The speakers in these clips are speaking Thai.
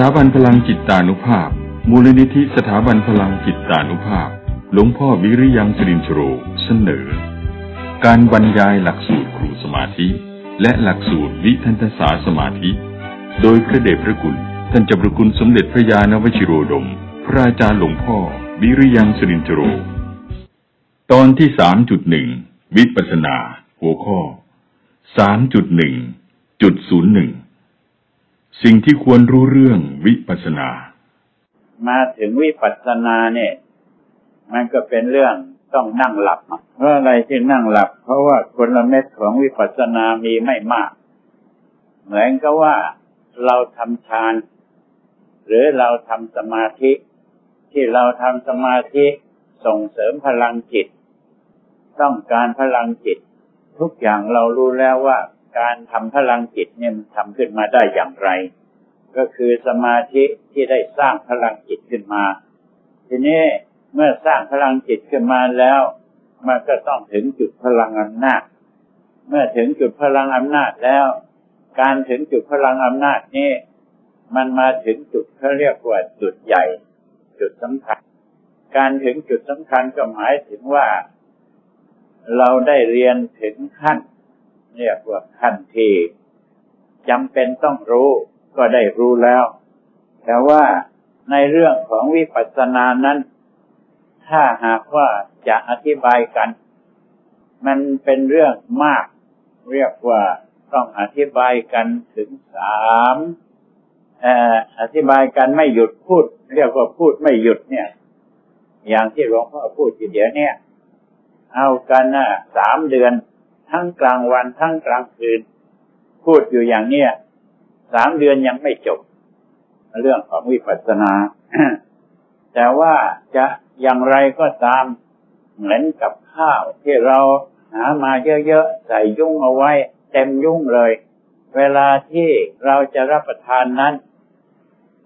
ถาบันพลังจิตตานุภาพ มูลนิธิสถาบันพลังจิตตานุภาพ หลวงพ่อวิริยังสิรินทโรเสนอ การบรรยายหลักสูตรครูสมาธิ และหลักสูตรวิทันตศาสมาธิ โดยพระเดชพระคุณท่านเจ้าพระคุณสมเด็จพระยาณวชิโรดม พระอาจารย์หลวงพ่อ วิริยังสิรินทโร ตอนที่สามจุดหนึ่งวิปัสสนา หัวข้อสามจุดหนึ่งจุดศูนย์หนึ่ง สิ่งที่ควรรู้เรื่องวิปัสนา มาถึงวิปัสสนาเนี่ย มันก็เป็นเรื่องต้องนั่งหลับเพราะอะไรที่นั่งหลับ เพราะว่าคนละเม็ดของวิปัสสนามีไม่มาก เหมือนกับว่าเราทำฌาน หรือเราทำสมาธิ ที่เราทำสมาธิส่งเสริมพลังจิต ต้องการพลังจิต ทุกอย่างเรารู้แล้วว่า การทำพลังจิตเนี่ยมันทำขึ้นมาได้อย่างไร ก็คือสมาธิที่ได้สร้างพลังจิตขึ้นมา ทีนี้เมื่อสร้างพลังจิตขึ้นมาแล้ว มันก็ต้องถึงจุดพลังอำนาจ เมื่อถึงจุดพลังอำนาจแล้ว การถึงจุดพลังอำนาจนี้ มันมาถึงจุดเขาเรียกว่าจุดใหญ่ จุดสำคัญ การถึงจุดสำคัญก็หมายถึงว่า เราได้เรียนถึงขั้น เรียกว่าขั้นที่จำเป็นต้องรู้ก็ได้รู้แล้ว แต่ว่าในเรื่องของวิปัสสนานั้น ถ้าหากว่าจะอธิบายกัน มันเป็นเรื่องมาก เรียกว่าต้องอธิบายกันถึงสามอธิบายกันไม่หยุดพูด เรียกว่าพูดไม่หยุดเนี่ย อย่างที่หลวงพ่อพูดทีเดียวเนี่ย เอากันนะสามเดือน ทั้งกลางวันทั้งกลางคืน พูดอยู่อย่างเนี้ยสามเดือนยังไม่จบ เรื่องของวิปัสสนา แต่ว่าจะอย่างไรก็ตามเหมือนกับข้าวที่เราหามาเยอะๆใส่ยุ่งเอาไว้ เต็มยุ่งเลย เวลาที่เราจะรับประทานนั้น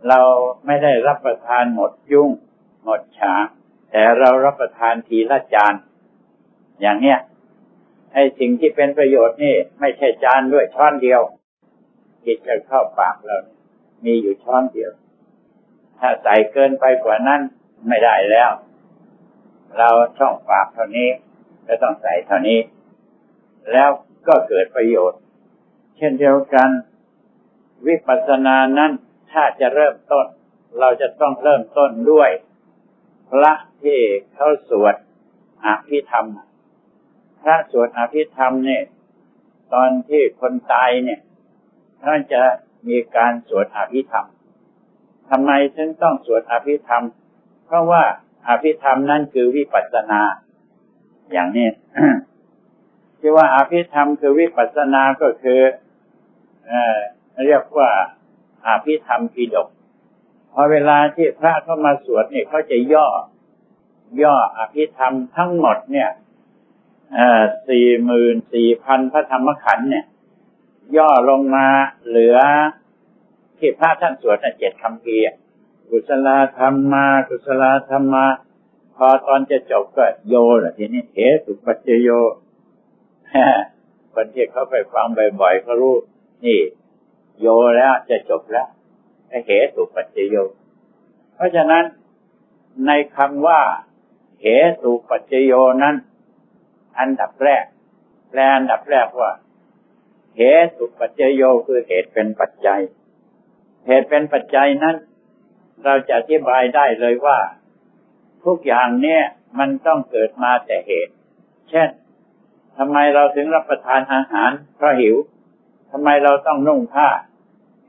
เราไม่ได้รับประทานหมดยุ่ง หมดฉาแต่เรารับประทานทีละจานอย่างเนี้ย ไอ้สิ่งที่เป็นประโยชน์นี่ ไม่ใช่จานด้วยช้อนเดียวกินจะเข้าปากเรามีอยู่ช้อนเดียว ถ้าใส่เกินไปกว่านั้นไม่ได้แล้ว เราช่องปากเท่านี้ก็ต้องใส่เท่านี้ แล้วก็เกิดประโยชน์ เช่นเดียวกัน วิปัสสนานั้นถ้าจะเริ่มต้น เราจะต้องเริ่มต้นด้วย พระที่เขาสวดอภิธรรม ระสวดอภิธรรมเนี่ย ตอนที่คนตายเนี่ยท่านจะมีการสวดอภิธรรมทำไมถึงต้องสวดอภิธรรม เพราะว่าอภิธรรมนั่นคือวิปัสสนา อย่างนี้ที่ว่าอภิธรรมคือวิปัสสนาก็คือเอเรียกว่าอภิธรรมปีดกพอเวลาที่พระเข้ามาสวดเนี่ยเขาจะย่อ ย่ออภิธรรมทั้งหมดเนี่ย สี่หมื่นสี่พันพระธรรมขันธ์เนี่ย ย่อลงมาเหลือที่พระท่านสวดเจ็ดคำพีกุศลธรรมมา กุศลธรรมมา พอตอนจะจบก็โยละทีนี้เหตุปัจจโยคนที่เขาไปฟังบ่อยๆเขารู้ นี่ โยแล้วจะจบแล้วเหตุปัจจโย เพราะฉะนั้นในคำว่าเหตุปัจจโยนั้น อันดับแรกแปลอันดับแรกว่าเหตุปัจจโยคือเหตุเป็นปัจจัย เหตุเป็นปัจจัยนั้น เราจะอธิบายได้เลยว่า ทุกอย่างเนี่ยมันต้องเกิดมาแต่เหตุ เช่นทำไมเราถึงรับประทานอาหารเพราะหิวทำไมเราต้องนุ่งผ้า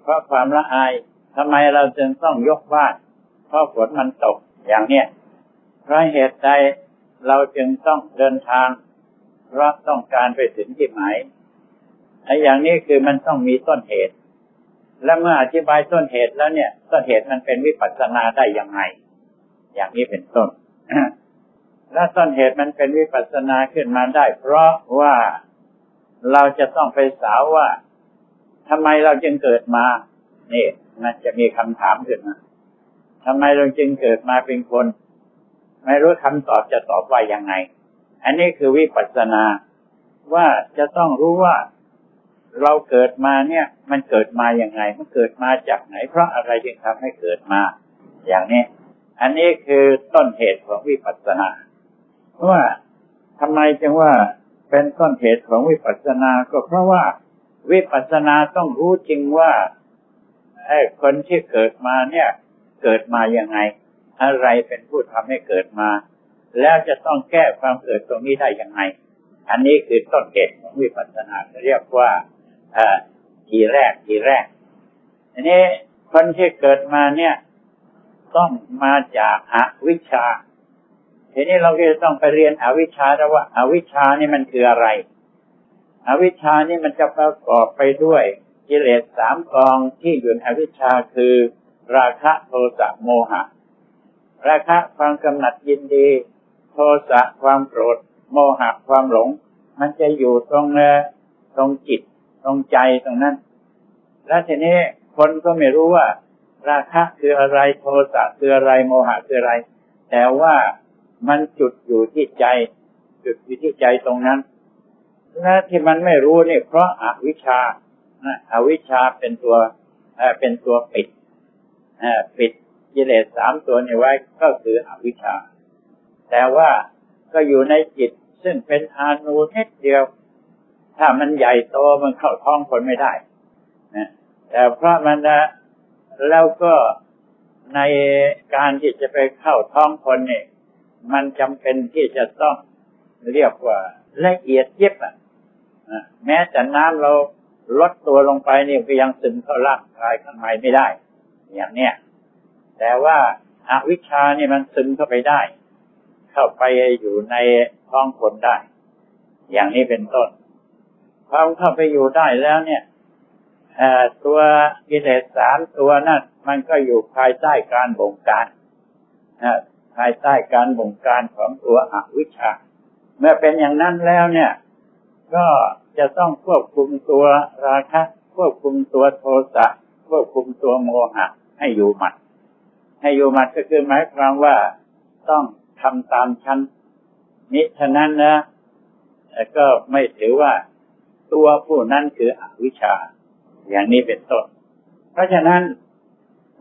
เพราะความละอายทำไมเราจึงต้องยกบ้าน เพราะฝนมันตกอย่างเนี้ยเพราะเหตุใดเราจึงต้องเดินทาง เพราะต้องการไปถึงที่หมายไอ้อย่างนี้คือมันต้องมีต้นเหตุ และเมื่ออธิบายต้นเหตุแล้วเนี่ย ต้นเหตุมันเป็นวิปัสสนาได้ยังไง อย่างนี้เป็นต้นและต้นเหตุมันเป็นวิปัสสนาขึ้นมาได้ เพราะว่าเราจะต้องไปสาวว่าทำไมเราจึงเกิดมานี่มันจะมีคำถามขึ้นมาทำไมเราจึงเกิดมาเป็นคน ไม่รู้คำตอบจะตอบว่ายังไง อันนี้คือวิปัสสนาว่าจะต้องรู้ว่าเราเกิดมาเนี่ย มันเกิดมาอย่างไง มันเกิดมาจากไหน เพราะอะไรจึงทำให้เกิดมา อย่างนี้ อันนี้คือต้นเหตุของวิปัสสนาเพราะว่าทำไมจึงว่าเป็นต้นเหตุของวิปัสสนา ก็เพราะว่าวิปัสสนาต้องรู้จริงว่าไอ้คนที่เกิดมาเนี่ย เกิดมาอย่างไง อะไรเป็นผู้ทำให้เกิดมา แล้วจะต้องแก้ความเกิดตรงนี้ได้ยังไง อันนี้คือต้นเหตุของวิปัสสนาเรียกว่าทีแรกทีแรก อันนี้คนที่เกิดมาเนี่ย ต้องมาจากอวิชชาทีนี้เราก็จะต้องไปเรียนอวิชชาแล้วว่าอาวิชชานี่มันคืออะไร อวิชชานี่มันจะประกอบไปด้วยกิเลสสามกองที่อยู่ในอวิชชาคือ ราคะโทสะโมหะ ราคะความกำหนัดยินดี โทสะความโกรธ โมหะความหลง มันจะอยู่ตรงเนตรงจิต ตรงใจตรงนั้น แล้วทีนี้คนก็ไม่รู้ว่า ราคะคืออะไรโทสะคืออะไรโมหะคืออะไร แต่ว่ามันจุดอยู่ที่ใจ จุดอยู่ที่ใจตรงนั้นและที่มันไม่รู้นี่เพราะอาวิชชาอวิชชาเป็นตัวเป็นตัวปิดปิดกิเลสสามตัวนี้ไว้ก็คืออวิชชา แต่ว่าก็อยู่ในจิต ซึ่งเป็นอานูนิดเดียว ถ้ามันใหญ่โตมันเข้าท้องคนไม่ได้นะแต่เพราะมันแล้วก็ในการที่จะไปเข้าท้องคนเนี่ยมันจำเป็นที่จะต้องเรียกว่าละเอียดยิบอะแม้แต่น้ำเราลดตัวลงไปนี่ก็ยังซึมเข้าร่างกายข้างในไม่ได้ อย่างเนี้ยแต่ว่าอาวิชชานี่มันซึมเข้าไปได้ เข้าไปอยู่ในท้องคนได้ อย่างนี้เป็นต้นพอเข้าไปอยู่ได้แล้วเนี่ยตัวกิเลสสามตัวนั่นมันก็อยู่ภายใต้การบงการภายใต้การบงการของตัวอวิชชา เมื่อเป็นอย่างนั้นแล้วเนี่ย ก็จะต้องควบคุมตัวราคะ ควบคุมตัวโทสะควบคุมตัวโมหะ ให้อยู่หมัด ให้อยู่หมัดก็คือหมายความว่าต้อง ทำตามชั้นนี้ฉะนั้นนะก็ไม่ถือว่าตัวผู้นั้นคืออวิชชา อย่างนี้เป็นต้น เพราะฉะนั้น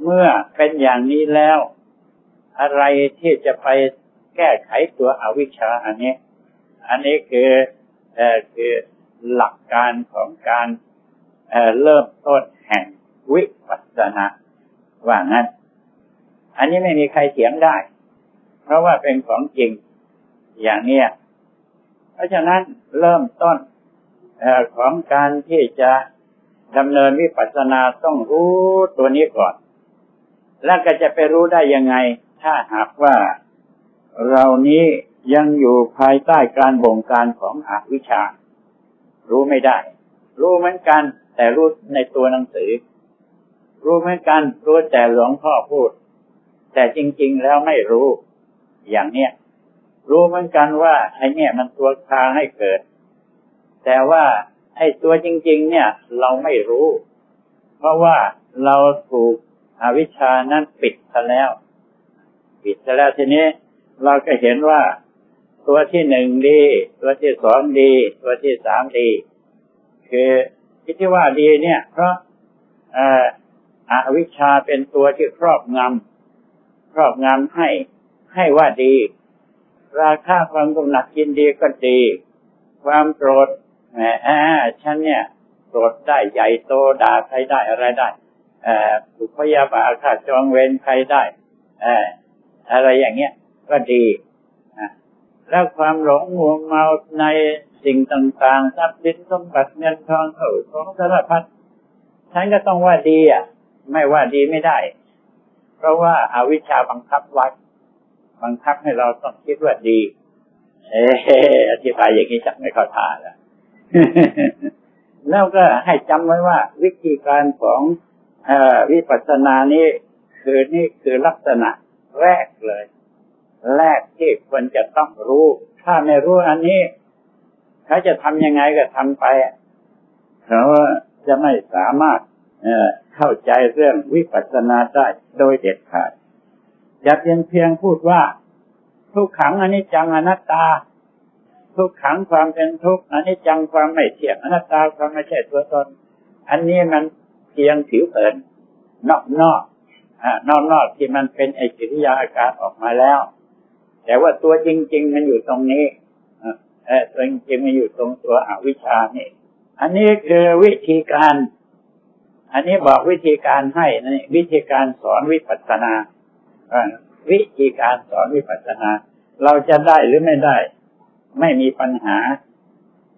เมื่อเป็นอย่างนี้แล้ว อะไรที่จะไปแก้ไขตัวอวิชชาอันนี้ อันนี้คือเอคือหลักการของการเเริ่มต้นแห่งวิปัสสนาว่างั้น อันนี้ไม่มีใครเถียงได้ เพราะว่าเป็นของจริงอย่างเนี้ยเพราะฉะนั้นเริ่มต้นอของการที่จะดำเนินวิปัสสนาต้องรู้ตัวนี้ก่อน แล้วก็จะไปรู้ได้ยังไง ถ้าหากว่าเรานี้ยังอยู่ภายใต้การบงการของอวิชชา รู้ไม่ได้ รู้เหมือนกัน แต่รู้ในตัวหนังสือ รู้เหมือนกัน รู้แต่หลวงพ่อพูด แต่จริง ๆ แล้วไม่รู้ อย่างเนี้ยรู้เหมือนกันว่า ไอ้เนี่มันตัวทางให้เกิด แต่ว่าไอ้ตัวจริง ๆ เนี่ย เราไม่รู้ เพราะว่าเราถูกอวิชานั้นปิดซะแล้ว ปิดแล้วทีนี้ เราก็เห็นว่า ตัวที่หนึ่งดี ตัวที่สองดี ตัวที่สามดี คือที่ว่าดีเนี่ย เพราะอวิชชาเป็นตัวที่ครอบงำครอบงำให้ ให้ว่าดี ราคาความกำหนัดกินดีก็ดี ความโกรธแหมฉันเนี่ยโกรธได้ใหญ่โตด่าใครได้อะไรได้บุพยาบาทขาดจองเวรใครได้อะไรอย่างเงี้ย ก็ดีแล้วความหลงมัวเมาในสิ่งต่างๆทรัพย์สินสมบัติเงินทองเข่าของสารพัดฉันก็ต้องว่าดีอะ ไม่ว่าดีไม่ได้ เพราะว่าอาวิชชาบังคับไว้ บังคับให้เราต้องคิดว่าดี เอออธิบายอย่างนี้จักไม่เข้าท่าแล้วแล้วก็ให้จำไว้ว่า วิธีการของอวิปัสสนานี้คือนี่คือลักษณะแรกเลย แรกที่ควรจะต้องรู้ ถ้าไม่รู้อันนี้เขาจะทำยังไงก็ทำไปเขาจะไม่สามารถเข้าใจเรื่องวิปัสสนาได้โดยเด็ดขาด จะเพียงเพียงพูดว่า ทุกขังอันนี้จังอนัตตา ทุกขังความเป็นทุกข์อันนี้จังความไม่เที่ยงอนัตตาความไม่ใช่ตัวตน อันนี้มันเพียงผิวเผินนอกนอกนอกนอกที่มันเป็นไอกิริยาอาการออกมาแล้ว แต่ว่าตัวจริง ๆ มันอยู่ตรงนี้เออตัวจริงๆมันอยู่ตรงตัวอวิชชานี่อันนี้คือวิธีการ อันนี้บอกวิธีการให้นี่วิธีการสอนวิปัสสนา วิธีการสอนวิปัสสนา เราจะได้หรือไม่ได้ ไม่มีปัญหา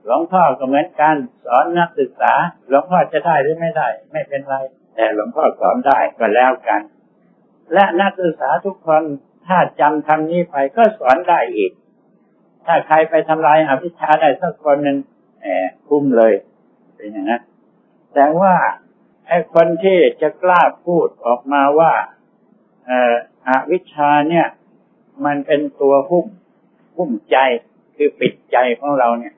หลวงพ่อก็เหมือนกันสอนนักศึกษาหลวงพ่อจะได้หรือไม่ได้ ไม่เป็นไร แต่หลวงพ่อสอนได้ก็แล้วกัน และนักศึกษาทุกคนถ้าจำคำนี้ไปก็สอนได้อีก ถ้าใครไปทำลายอภิชาได้สักคนหนึ่งแหมคุ้มเลยเป็นอย่างนั้นแต่ว่าไอ้คนที่จะกล้าพูดออกมาว่า เออ อวิชชาเนี่ย มันเป็นตัวหุ้มหุ้มใจคือปิดใจของเราเนี่ย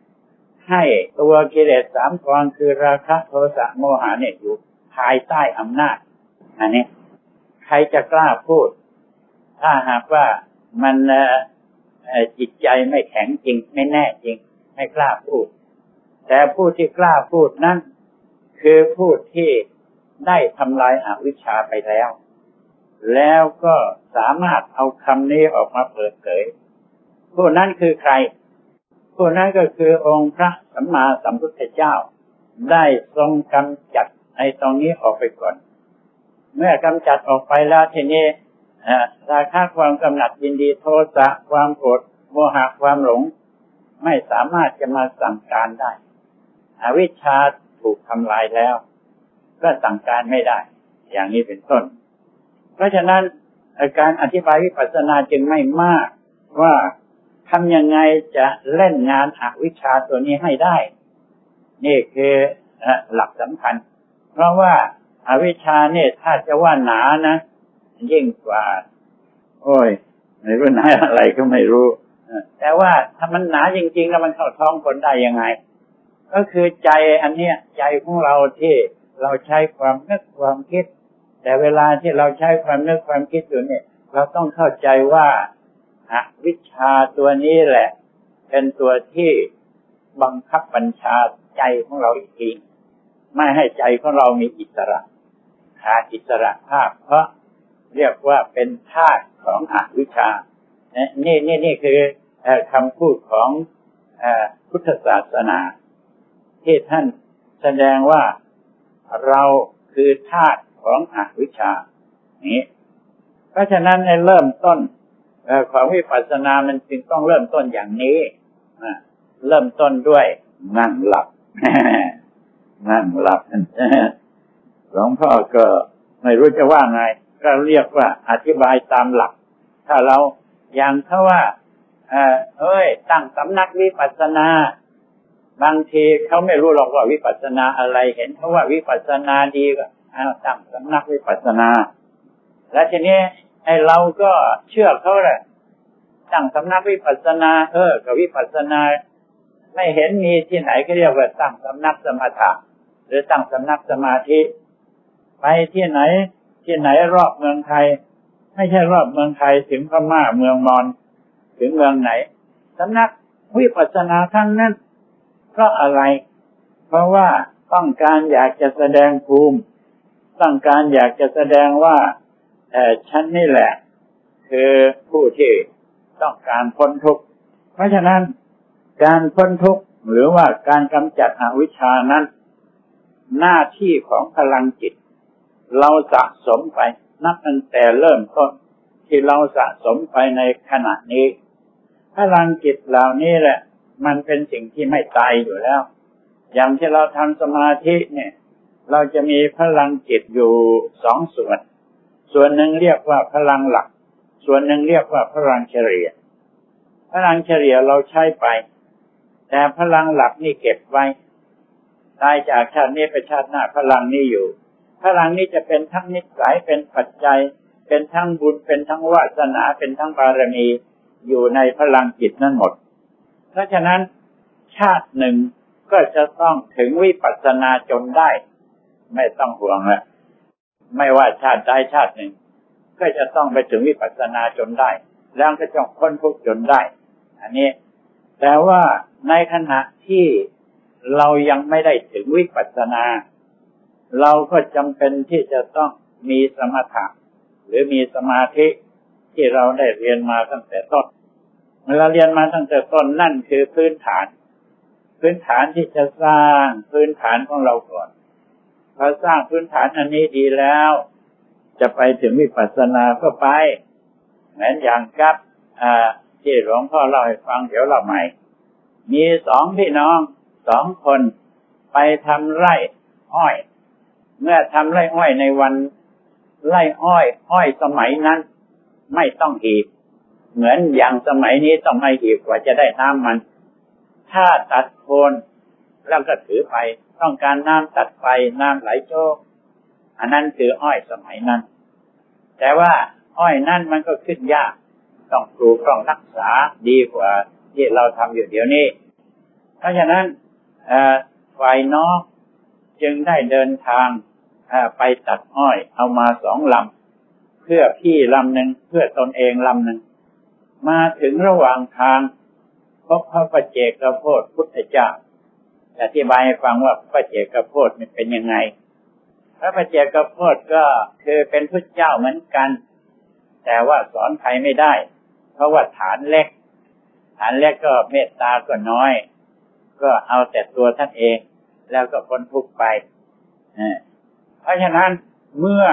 ให้ตัวกิเลสสามกองคือราคะโทสะโมหะเนี่ยอยู่ภายใต้อำนาจ อันนี้ ใครจะกล้าพูด ถ้าหากว่ามันจิตใจไม่แข็งจริง ไม่แน่จริง ไม่กล้าพูด แต่ผู้ที่กล้าพูดนั้น คือผู้ที่ได้ทำลายอาวิชชาไปแล้ว แล้วก็สามารถเอาคำนี้ออกมาเปิดเผยผู้นั้นคือใครผู้นั้นก็คือองค์พระสัมมาสัมพุทธเจ้า ได้ทรงกำจัดในตรงนี้ออกไปก่อน เมื่อกำจัดออกไปแล้วทีนี้ราคาความกำหนัดยินดีโทสะความโกรธโมหะความหลง ไม่สามารถจะมาสั่งการได้อวิชชาถูกทำลายแล้ว ก็สั่งการไม่ได้ อย่างนี้เป็นต้น เพราะฉะนั้นการอธิบายวิปัสสนาจึงไม่มากว่าทำยังไงจะเล่นงานอวิชชาตัวนี้ให้ได้ นี่คือหลักสำคัญ เพราะว่าอาวิชชาเนี่ยถ้าจะว่าหนานะ ยิ่งกว่า โอ้ย ไม่รู้หนาอะไรก็ไม่รู้ แต่ว่าถ้ามันหนาจริง ๆ แล้วมันเข้าท้องคนได้ยังไง ก็คือใจอันเนี้ยใจของเราที่เราใช้ความนึกความคิด แต่เวลาที่เราใช้ความนึกความคิดอยู่เนี่ย เราต้องเข้าใจว่าอวิชาตัวนี้แหละ เป็นตัวที่บังคับบัญชาใจของเราอีกทีไม่ให้ใจของเรามีอิสระขาดอิสระภาพ เพราะเรียกว่าเป็นธาตุของอวิชานี่นี่นี่คือคำพูดของพุทธศาสนา ที่ท่านแสดงว่าเราคือธาตุ ของอวิชชา นี้ เพราะฉะนั้นในเริ่มต้นของวิปัสสนามันจึงต้องเริ่มต้นอย่างนี้เริ่มต้นด้วยนั่งหลับนั่งหลับหลวงพ่อก็ไม่รู้จะว่าไง ก็เรียกว่าอธิบายตามหลัก ถ้าเราอย่างเขาว่าเอ้ย ตั้งสำนักวิปัสสนา บางทีเขาไม่รู้หรอกว่าวิปัสสนาอะไรเห็นเพราะว่าวิปัสสนาดีก็ ตั้งสำนักวิปัสสนา และทีนี้ไอ้เราก็เชื่อเขาแหละตั้งสำนักวิปัสสนา เออกับวิปัสสนา ไม่เห็นมีที่ไหนก็เรียกว่าตั้งสำนักสมถะหรือตั้งสำนักสมาธิ ไปที่ไหน ที่ไหนรอบเมืองไทย ไม่ใช่รอบเมืองไทยถึงพม่าเมืองมอน ถึงเมืองไหนสำนักวิปัสสนาทั้งนั้นเพราะอะไร เพราะว่าต้องการอยากจะแสดงภูมิ ต้องการอยากจะแสดงว่าฉันนี่แหละ คือผู้ที่ต้องการพ้นทุกข์ เพราะฉะนั้นการพ้นทุกข์หรือว่าการกำจัดอวิชานั้น หน้าที่ของพลังจิต เราสะสมไปนับตั้งแต่เริ่มต้นที่เราสะสมไปในขณะนี้ พลังจิตเหล่านี้แหละ มันเป็นสิ่งที่ไม่ตายอยู่แล้ว อย่างที่เราทำสมาธิเนี่ย เราจะมีพลังจิตอยู่สองส่วน ส่วนหนึ่งเรียกว่าพลังหลัก ส่วนหนึ่งเรียกว่าพลังเฉลี่ย พลังเฉลี่ยเราใช้ไป แต่พลังหลักนี่เก็บไว้ตายจากชาตินี้ไปชาติหน้าพลังนี้อยู่ พลังนี้จะเป็นทั้งนิสัยเป็นปัจจัย เป็นทั้งบุญเป็นทั้งวาสนาเป็นทั้งบารมีอยู่ในพลังจิตนั้นหมด เพราะฉะนั้นชาติหนึ่งก็จะต้องถึงวิปัสสนาจนได้ ไม่ต้องห่วงละไม่ว่าชาติใดชาติหนึ่ง ก็จะต้องไปถึงวิปัสสนาจนได้ แล้วก็จะพ้นทุกข์จนได้ อันนี้ แต่ว่าในขณะที่เรายังไม่ได้ถึงวิปัสสนา เราก็จำเป็นที่จะต้องมีสมถะหรือมีสมาธิที่เราได้เรียนมาตั้งแต่ต้นเมื่อเราเรียนมาตั้งแต่ต้นนั่นคือพื้นฐาน พื้นฐานที่จะสร้างพื้นฐานของเราก่อน พอสร้างพื้นฐานอันนี้ดีแล้ว จะไปถึงวิปัสสนาก็ไป เหมือนอย่างกับที่หลวงพ่อเล่าให้ฟังเดี๋ยวเราใหม่ มีสองพี่น้องสองคนไปทำไร่อ้อย เมื่อทำไร่อ้อยในวันไร่อ้อย อ้อยสมัยนั้น ไม่ต้องหีบ เหมือนอย่างสมัยนี้ต้องไม่หีบกว่าจะได้น้ำมัน ถ้าตัดโคน แล้วก็ถือไป ต้องการน้ำตัดไฟน้ำไหลโชกอันนั้นคืออ้อยสมัยนั้น แต่ว่าอ้อยนั่นมันก็ขึ้นยาก ต้องปลูกต้องรักษาดีกว่าที่เราทำอยู่เดี๋ยวนี้ เพราะฉะนั้นฝ่ายน้องจึงได้เดินทางไปตัดอ้อยเอามาสองลำ เพื่อพี่ลำหนึ่งเพื่อตนเองลำหนึ่งมาถึงระหว่างทางพบพระประเจกระโพธิพุทธเจ้า อธิบายให้ฟังว่าพระเจกระโพธมันเป็นยังไง พระประเจกระโพธก็คือเป็นพุทธเจ้าเหมือนกัน แต่ว่าสอนใครไม่ได้ เพราะว่าฐานเล็ก ฐานเล็กก็เมตตาก็น้อย ก็เอาแต่ตัวท่านเอง แล้วก็พ้นทุกข์ไปเพราะฉะนั้นเมื่อ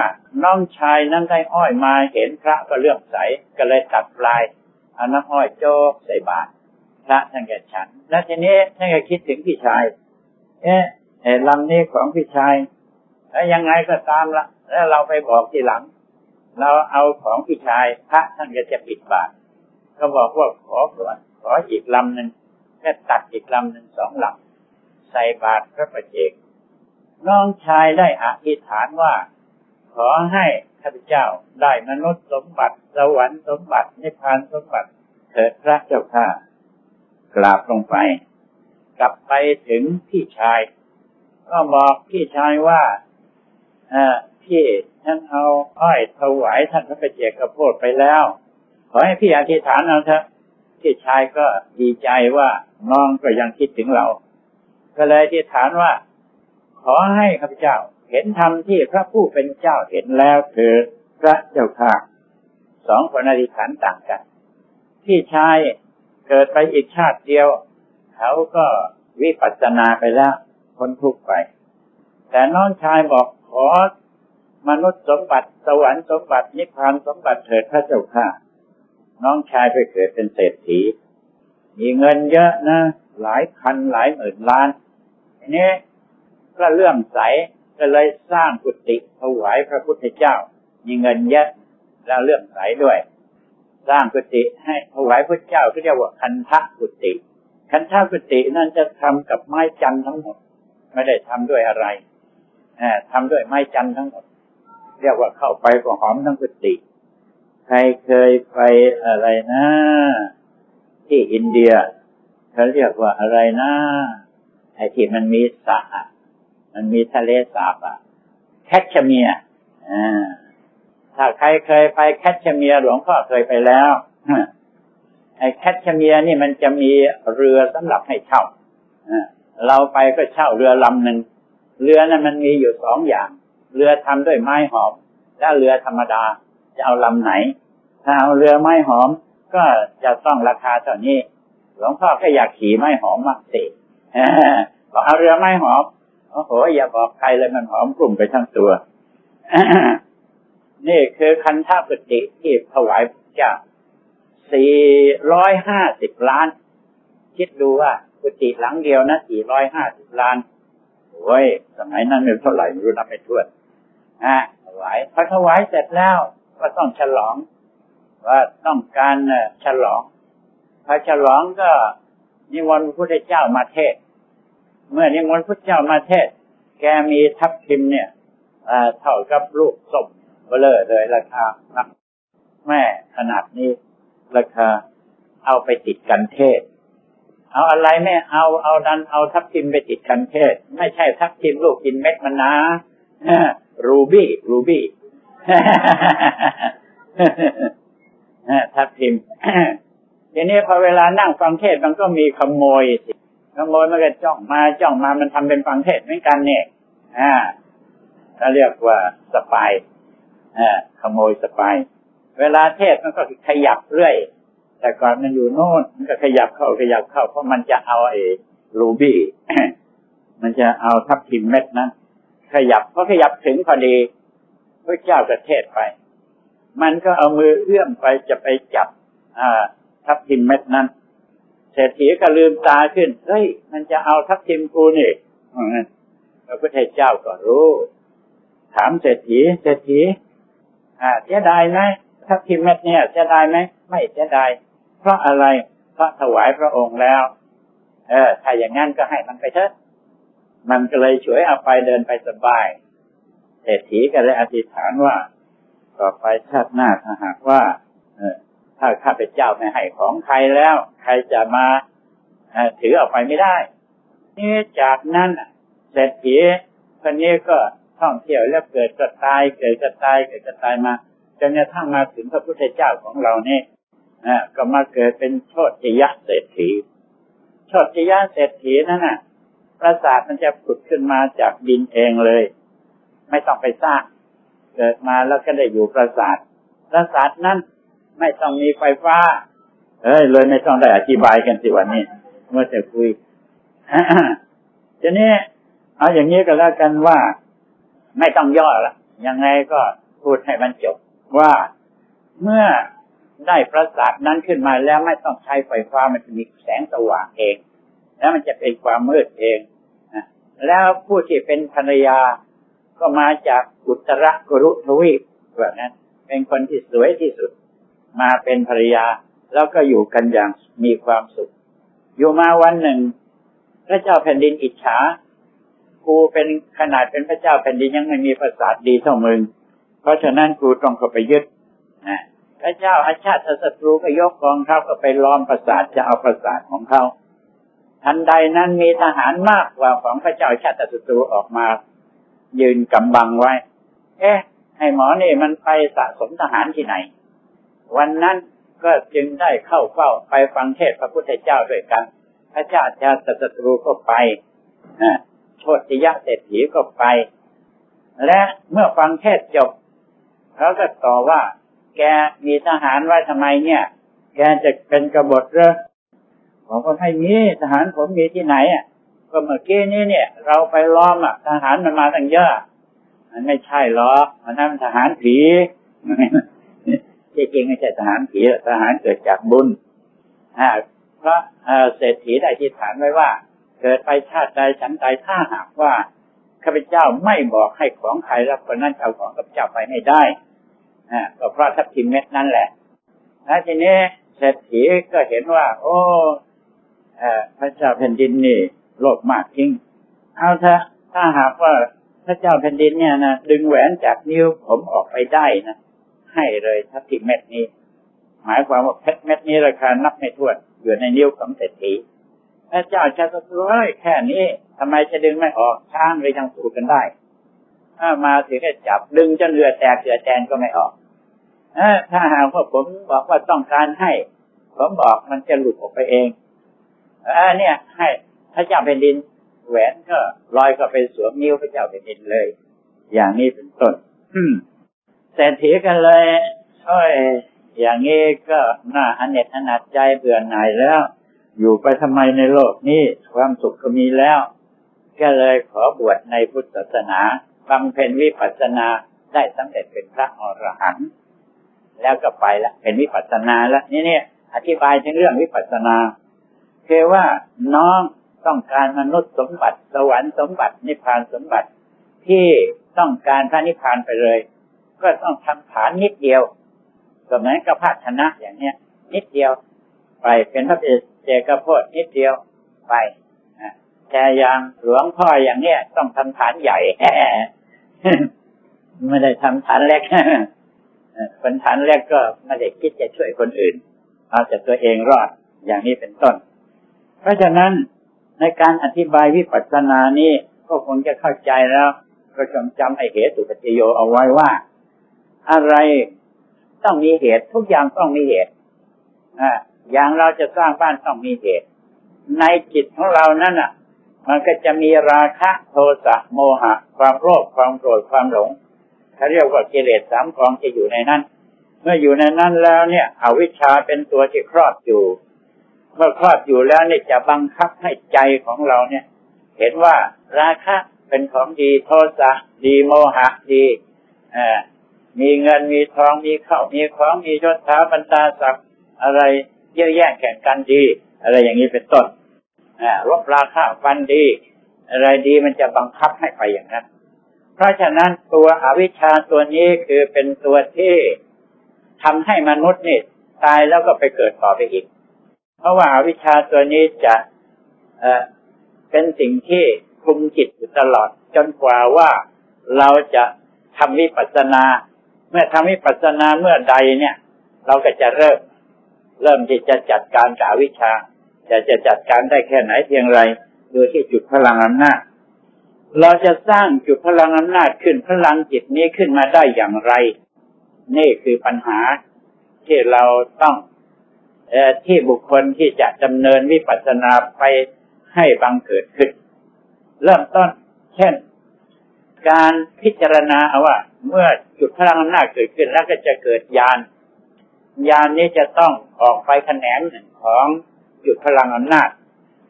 น้องชายนั้นได้อ้อยมาเห็นพระก็เลื่อมใสก็เลยตัดปลายเอาน้ำอ้อยโจกใส่บาตร พระท่านก็ฉัน แล้วทีนี้ท่านก็คิดถึงพี่ชาย เอ๊ะลำนี้ของพี่ชาย แล้วยังไงก็ตามละแล้วเราไปบอกทีหลัง เราเอาของพี่ชาย พระท่านก็จะปิดบาตรก็บอกว่าขอก่อนขออีกลำหนึ่งแค่ตัดอีกลำหนึ่งสองลำใส่บาตรพระประเจกน้องชายได้อธิษฐานว่า ขอให้ข้าพเจ้าได้มนุษย์สมบัติ สวรรค์สมบัตินิพพานสมบัติ เถิดพระเจ้าข้า กราบลงไป กลับไปถึงพี่ชาย ก็บอกพี่ชายว่าพี่ท่านเอาอ้อยถวายท่านพระเจกระโพดไปแล้ว ขอให้พี่อธิษฐานเอาเถอะพี่ชายก็ดีใจว่าน้องก็ยังคิดถึงเรา ก็เลยอธิษฐานว่า ขอให้ข้าพเจ้าเห็นธรรมที่พระผู้เป็นเจ้าเห็นแล้วคือพระเจ้าค่ะสองคนอธิษฐานต่างกันที่ชาย เกิดไปอีกชาติเดียว เขาก็วิปัสสนาไปแล้วพ้นทุกข์ไป แต่น้องชายบอกขอมนุษย์สมบัติสวรรค์สมบัตินิพพานสมบัติเถิดพระเจ้าค่ะ น้องชายไปเกิดเป็นเศรษฐี มีเงินเยอะนะ หลายพันหลายหมื่นล้านอันนี้ก็เลื่อมใสก็เลยสร้างกุฏิถวายพระพุทธเจ้า มีเงินเยอะแล้วเลื่อมใสด้วย สร้างกุฏิให้ถวายพระเจ้าที่เรียกว่าคันทะกุฏิคันทะกุฏินั่นจะทำกับไม้จันทั้งหมด ไม่ได้ทำด้วยอะไรทำด้วยไม้จันทั้งหมด เรียกว่าเข้าไปก็หอมทั้งกุฏิใครเคยไปอะไรนะ ที่อินเดียเขาเรียกว่าอะไรนะไอ้ที่มันมีสระมันมีทะเลสาบอะแคชเมียอ่า ถ้าใครเคยไปแคชเมียร์หลวงพ่อเคยไปแล้วไอ้แคชเมียร์นี่มันจะมีเรือสำหรับให้เช่าเราไปก็เช่าเรือลำหนึ่งเรือนั้นมันมีอยู่สองอย่าง เรือทำด้วยไม้หอม และเรือธรรมดาจะเอาลำไหน ถ้าเอาเรือไม้หอมก็จะต้องราคาเท่านี้ หลวงพ่อก็อยากขี่ไม้หอมมากสิบอกเอาเรือไม้หอมโอ้โหอย่าบอกใครเลยมันหอมกลุ่มไปทั้งตัว นี่คือคันท่าปฏิที่ถวายเจ้าสี่ร้อยห้าสิบล้าน คิดดูว่าปฏิหลังเดียวนะสี่ร้อยห้าสิบล้านโอ้ยสมัยนั้นเป็นเท่าไหร่ไม่รู้นับไม่ถ้วนอะถวายพอถวายเสร็จแล้วก็ต้องฉลอง ว่าต้องการฉลองพอฉลองก็นิมนต์พระพุทธเจ้ามาเทศ เมื่อนิมนต์พระเจ้ามาเทศ แกมีทับทิมเนี่ยเท่ากับลูกศพ เบลอเลยราคานักแม่ขนาดนี้ราคาเอาไปติดกันเทศ เอาอะไรไม่เอาเอาดันเอาทับทิมไปติดกันเทศ ไม่ใช่ทับทิมลูกกินเม็ดมันนะรูบี้รูบี้ทับทิมทีนี้พอเวลานั่งฟังเทศมันก็มีขโมยสิขโมยมันก็จ้องมาจ้องมามันทำเป็นฟังเทศเหมือนกันเนี่ยอ่าถ้าเรียกว่าสปาย อ่าขโมยสปเวลาเทศมันก็ขยับเรื่อย แต่ก่อนมันอยู่โน่นมันก็ขยับเข้าขยับเข้าเพราะมันจะเอาไอ้รูบี้มันจะเอาทับทิมเม็ดนั้นขยับพอขยับถึงพอดีพระเจ้าก็เทศไป มันก็เอามือเอื้อมไปจะไปจับอ่าทับทิมเม็ดนั้นเศรษฐีก็ลืมตาขึ้นเฮ้ยมันจะเอาทับทิมกูนี่พระพุทธเจ้าก็รู้ ถามเศรษฐีเศรษฐี อ่าเสียดายไหมทับทิมเม็ดเนี่ยเสียดายไหมไม่เสียดายเพราะอะไรเพราะถวายพระองค์แล้ว เออถ้าอย่างนั้นก็ให้มันไปเถอะมันก็เลยช่วยเอาไปเดินไปสบายเศรษฐีก็เลยอธิษฐานว่า ต่อไปชาติหน้าถ้าหากว่าเออถ้าข้าพเจ้าไม่ให้ของใครแล้ว ใครจะมาถือเอาไปไม่ได้นี่จากนั้นเศรษฐีคนนี้ก็ ท่องเที่ยวแล้วเกิดจะตายเกิดจะตายเกิดจะตายมาจนกระทั่งมาถึงพระพุทธเจ้าของเราเนี่ยก็มาเกิดเป็นโชติยะเศรษฐีโชติยะเศรษฐีนั่นน่ะปราสาทมันจะผุดขึ้นมาจากดินเองเลย ไม่ต้องไปสร้างเกิดมาแล้วก็ได้อยู่ปราสาทปราสาทนั้นไม่ต้องมีไฟฟ้า เอ้ยเลยไม่ต้องได้อธิบายกันสิวันนี้เมื่อจะคุยทีนี้เอาอย่างนี้ก็แล้วกันว่า ไม่ต้องย่อละยังไงก็พูดให้มันจบว่าเมื่อได้ประสาทนั้นขึ้นมาแล้วไม่ต้องใช้ไฟฟ้ามันจะมีแสงสว่างเอง แล้วมันจะเป็นความมืดเองนะแล้วผู้ที่เป็นภรรยาก็มาจากอุตรกุรุทวีปแบบนั้น เป็นคนที่สวยที่สุด มาเป็นภรรยาแล้วก็อยู่กันอย่างมีความสุข อยู่มาวันหนึ่ง พระเจ้าแผ่นดินอิจฉา กูเป็นขนาดเป็นพระเจ้าแผ่นดินยังไม่มีประสาทดีเท่ามึง เพราะฉะนั้นกูต้องเข้าไปยึดนะพระเจ้าอาชาติศัตรูก็ยกกองทัพก็ไปล้อมประสาทจะเอาประสาทของเขาทันใดนั้นมีทหารมากกว่าของพระเจ้าชาติศัตรูออกมา ยืนกำบังไว้ เอ๊ะไอหมอนี่มันไปสะสมทหารที่ไหน วันนั้นก็จึงได้เข้าเฝ้าไปฟังเทศพระพุทธเจ้าด้วยกัน พระเจ้าชาติศัตรูก็ไป โชติยะเศรษฐีก็ไป และเมื่อฟังเทศจบเขาก็ต่อว่า แกมีทหารไว้ทำไมเนี่ย แกจะเป็นกบฏหรอบอกว่าไม่มีทหารผมมีที่ไหนอะก็เมื่อกี้นี้เนี่ย เราไปล้อมอะทหารมันมาตั้งเยอะมันไม่ใช่หรอกมันนั่นทหารผีที่จริงไม่ใช่ทหารผีทหารเกิดจากบุญเพราะเศรษฐีได้ที่ฐานไว้ว่า เกิดไปชาติใดฉันใดถ้าหากว่าข้าพเจ้าไม่บอกให้ของใครแล้วคนนั้นเอาของข้าพเจ้าไปไม่ได้ก็เพราะทัพทิมเม็ดนั่นแหละแล้วทีนี้เศรษฐีก็เห็นว่า โอ้พระเจ้าแผ่นดินนี่โลภมากจริง เอาเถอะถ้าหากว่าพระเจ้าแผ่นดินเนี่ยนะดึงแหวนจากนิ้วผมออกไปได้นะให้เลยทัพทิมเม็ดนี้ หมายความว่าเพชรเม็ดนี้ราคานับไม่ถ้วนอยู่ในนิ้วของเศรษฐี พระเจ้าชาติร้อยแค่นี้ทำไมจะดึงไม่ออกช้างเลยยังสู้กันได้ถ้ามาถึงก็จับดึงจนเรือแตกเรือแตนก็ไม่ออกถ้าหากว่าผมบอกว่าต้องการให้ ผมบอกมันจะหลุดออกไปเองอันนี้ให้พระเจ้าแผ่นดินแหวนก็ลอยเข้าไปสวมนิ้วพระเจ้าแผ่นดินเลย อย่างนี้เป็นต้นเศรษฐีกันเลยโอ้ยอย่างนี้ก็น่าอเนจอนาจใจเบื่อหน่ายแล้ว อยู่ไปทำไมในโลกนี้ความสุขก็มีแล้ว ก็เลยขอบวชในพุทธศาสนาบำเพ็ญวิปัสสนาได้สำเร็จเป็นพระอรหันต์แล้วก็ไปละเป็นวิปัสสนาแล้วนี่เนี่ยอธิบายถึงเรื่องวิปัสสนาคือว่าน้องต้องการมนุษย์สมบัติ สวรรค์สมบัติ นิพพานสมบัติ ที่ต้องการพระนิพพานไปเลย ก็ต้องทำฐานนิดเดียวก็เหมือนกับพระชนะอย่างเนี้ย นิดเดียว ไปเป็นพระเจกโพดนิดเดียวไปแต่อย่างหลวงพ่ออย่างเนี้ยต้องทำฐานใหญ่ไม่ได้ทำฐานเล็กคนฐานเล็กก็ไม่ได้คิดจะช่วยคนอื่นเอาแต่ตัวเองรอดอย่างนี้เป็นต้น เพราะฉะนั้นในการอธิบายวิปัสสนานี้ก็คงจะเข้าใจแล้วก็จงจำไอเหตุปัจจโยเอาไว้ว่า อะไรต้องมีเหตุทุกอย่างต้องมีเหตุ อย่างเราจะสร้างบ้านต้องมีเหตุ ในจิตของเรานั่นอะ มันก็จะมีราคะโทสะโมหะ ความโลภความโกรธความหลงเขาเรียกว่ากิเลสสามกองจะอยู่ในนั้น เมื่ออยู่ในนั้นแล้วเนี่ยอวิชชาเป็นตัวที่ครอบอยู่ เมื่อครอบอยู่แล้วเนี่ยจะบังคับให้ใจของเราเนี่ย เห็นว่าราคะเป็นของดีโทสะดีโมหะดีมีเงินมีทองมีเข้ามีของมียศถาบรรดาศักดิ์อะไร เยอะแยะแข่งกันดี อะไรอย่างนี้เป็นต้นรบราคาฟันดี อะไรดีมันจะบังคับให้ไปอย่างนั้น เพราะฉะนั้นตัวอวิชชาตัวนี้คือเป็นตัวที่ทำให้มนุษย์นี่ตายแล้วก็ไปเกิดต่อไปอีก เพราะว่าอาวิชชาตัวนี้จะเเป็นสิ่งที่คุมจิตอยู่ตลอด จนกว่าว่าเราจะทำวิปัสสนา เมื่อทำวิปัสสนาเมื่อใดเนี่ย เราก็จะเริ่ม เริ่มที่จะจัดการกับวิชาจะจะจัดการได้แค่ไหนเพียงไรโดยที่จุดพลังอำนาจเราจะสร้างจุดพลังอำนาจขึ้นพลังจิตนี้ขึ้นมาได้อย่างไร นี่คือปัญหาที่เราต้องอที่บุคคลที่จะดำเนินวิปัสสนาไปให้บังเกิดขึ้น เริ่มต้น เช่น การพิจารณาว่า เมื่อจุดพลังอำนาจเกิดขึ้นแล้วก็จะเกิดยาน ยานนี้จะต้องออกไปแขนงหนึ่งของจุดพลังอำนาจ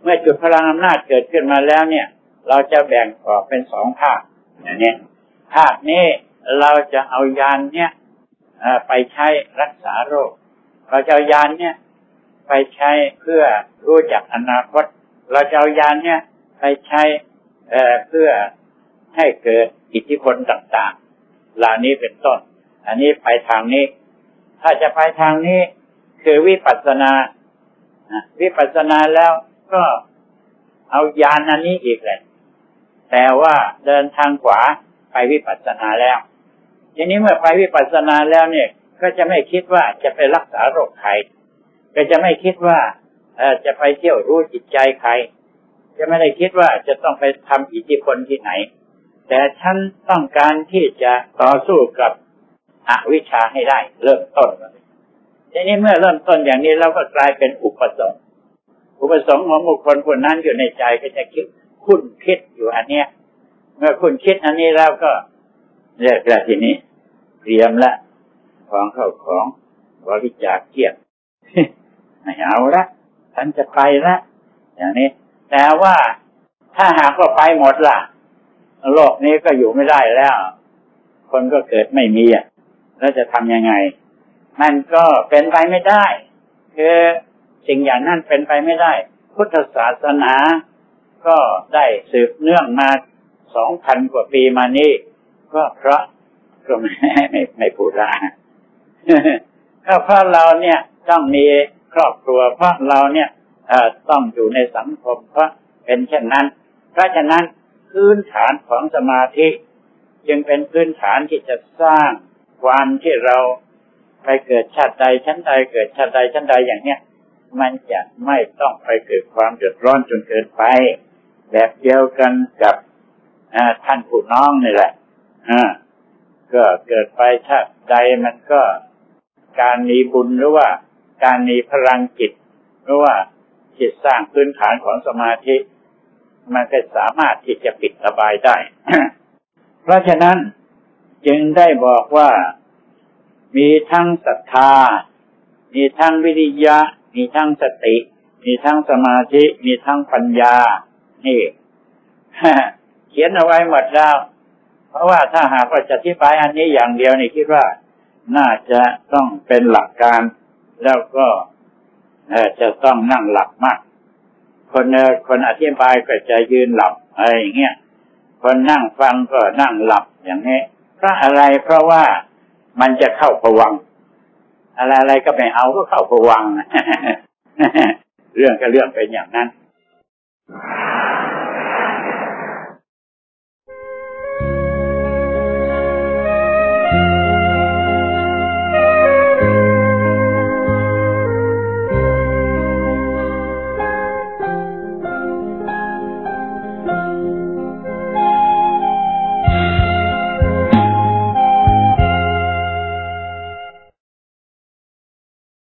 เมื่อจุดพลังอำนาจเกิดขึ้นมาแล้วเนี่ย เราจะแบ่งออกเป็นสองภาคอย่างนี้ภาคนี้เราจะเอายานเนี่ยไปใช้รักษาโรค เราจะเอายานเนี่ยไปใช้เพื่อรู้จักอนาคต เราจะเอายานเนี่ยไปใช้เพื่อให้เกิดอิทธิพลต่างๆเหล่านี้เป็นต้น อันนี้ไปทางนี้ ถ้าจะไปทางนี้คือวิปัสสนาวิปัสสนาแล้วก็เอายานอันนี้อีกเลยแต่ว่าเดินทางขวาไปวิปัสสนาแล้ว ทีนี้เมื่อไปวิปัสสนาแล้วเนี่ย ก็จะไม่คิดว่าจะไปรักษาโรคใคร ก็จะไม่คิดว่าจะไปเที่ยวรู้จิตใจใคร จะไม่ได้คิดว่าจะต้องไปทำอิทธิพลที่ไหน แต่ฉันต้องการที่จะต่อสู้กับ อวิชชาให้ได้ เริ่มต้นทีนี้เมื่อเริ่มต้นอย่างนี้เราก็กลายเป็นอุปสงค์อุปสงค์ของบุคคลคนนั้นอยู่ในใจก็จะคิดคุ้นคิดอยู่อันเนี้ย เมื่อคุณคิดอันนี้แล้วก็เรียกแล้วทีนี้เตรียมละของเข้าของบริจาคเทียบไม่เอาละฉันจะไปละอย่างนี้ แต่ว่าถ้าหากว่าไปหมดล่ะ โลกนี้ก็อยู่ไม่ได้แล้ว คนก็เกิดไม่มีอะ แล้วจะทำยังไง มันก็เป็นไปไม่ได้ คือสิ่งอย่างนั้นเป็นไปไม่ได้ พุทธศาสนาก็ได้สืบเนื่องมาสองพันกว่าปีมานี้ก็เพราะก็ไม่ไม่ไม่พูดละก็เพราะเราเนี่ยต้องมีครอบครัว เพราะเราเนี่ยต้องอยู่ในสังคมเพราะเป็นเช่นนั้น เพราะฉะนั้นพื้นฐานของสมาธิ จึงเป็นพื้นฐานที่จะสร้าง ความที่เราไปเกิดชาติใดชั้นใดเกิดชาติใดชั้นใดอย่างเนี้ยมันจะไม่ต้องไปเกิดความเดือดร้อนจนเกินไป แบบเดียวกันกับท่านผู้น้องนี่แหละก็เกิดไปชาติใดมันก็การมีบุญหรือว่าการมีพลังจิตหรือว่าจิตสร้างพื้นฐานของสมาธิ มันก็สามารถที่จะปิดระบายได้ เพราะฉะนั้น จึงได้บอกว่า มีทั้งศรัทธา มีทั้งวิริยะ มีทั้งสติ มีทั้งสมาธิ มีทั้งปัญญา นี่เขียนเอาไว้หมดแล้ว เพราะว่าถ้าหากว่าจะอธิบายอันนี้อย่างเดียวนี่คิดว่า น่าจะต้องเป็นหลักการ แล้วก็จะต้องนั่งหลับมาก คนคนอธิบายก็จะยืนหลับอะไรอย่างเงี้ยคนนั่งฟังก็นั่งหลับอย่างนี้ เพราะอะไรเพราะว่ามันจะเข้าผวัง อะไรอะไรก็ไม่เอาก็เข้าผวัง เรื่องก็เรื่องเป็นอย่างนั้น